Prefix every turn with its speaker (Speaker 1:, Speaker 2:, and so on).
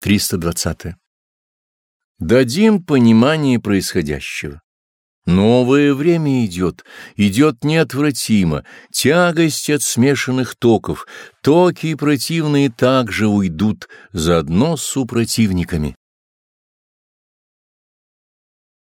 Speaker 1: 320. Дадим понимание происходящего. Новое время идет, идет неотвратимо, тягость от смешанных токов, токи противные также уйдут, заодно с супротивниками.